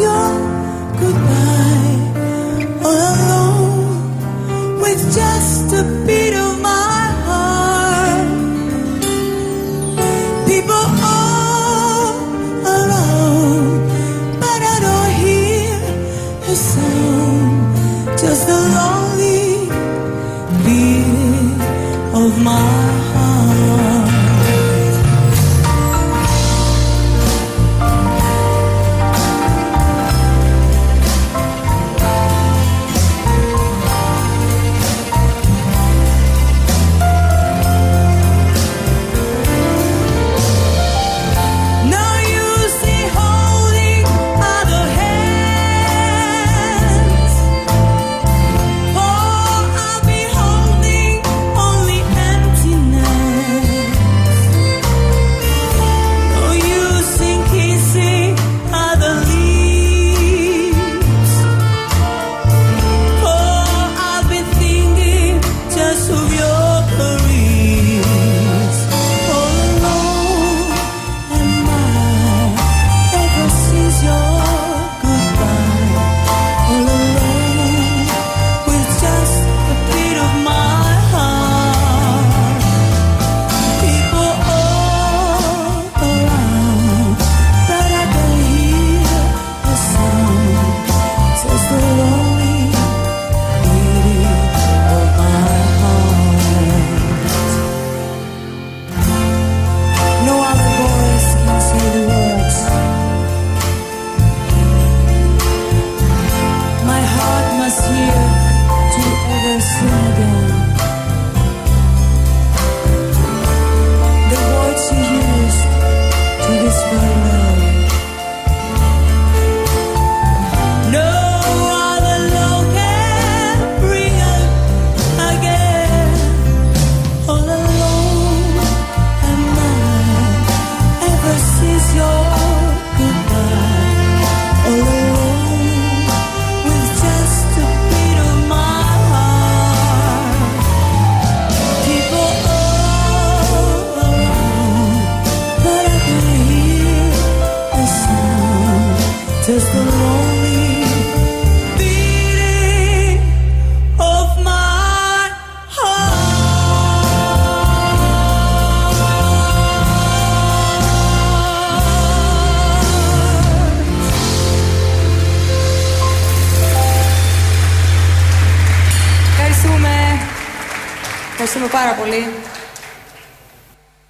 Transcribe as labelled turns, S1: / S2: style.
S1: your goodbye alone with just a beat of my heart. People all but I don't hear a sound, just the lonely of my heart.
S2: Ευχαριστούμε πάρα πολύ.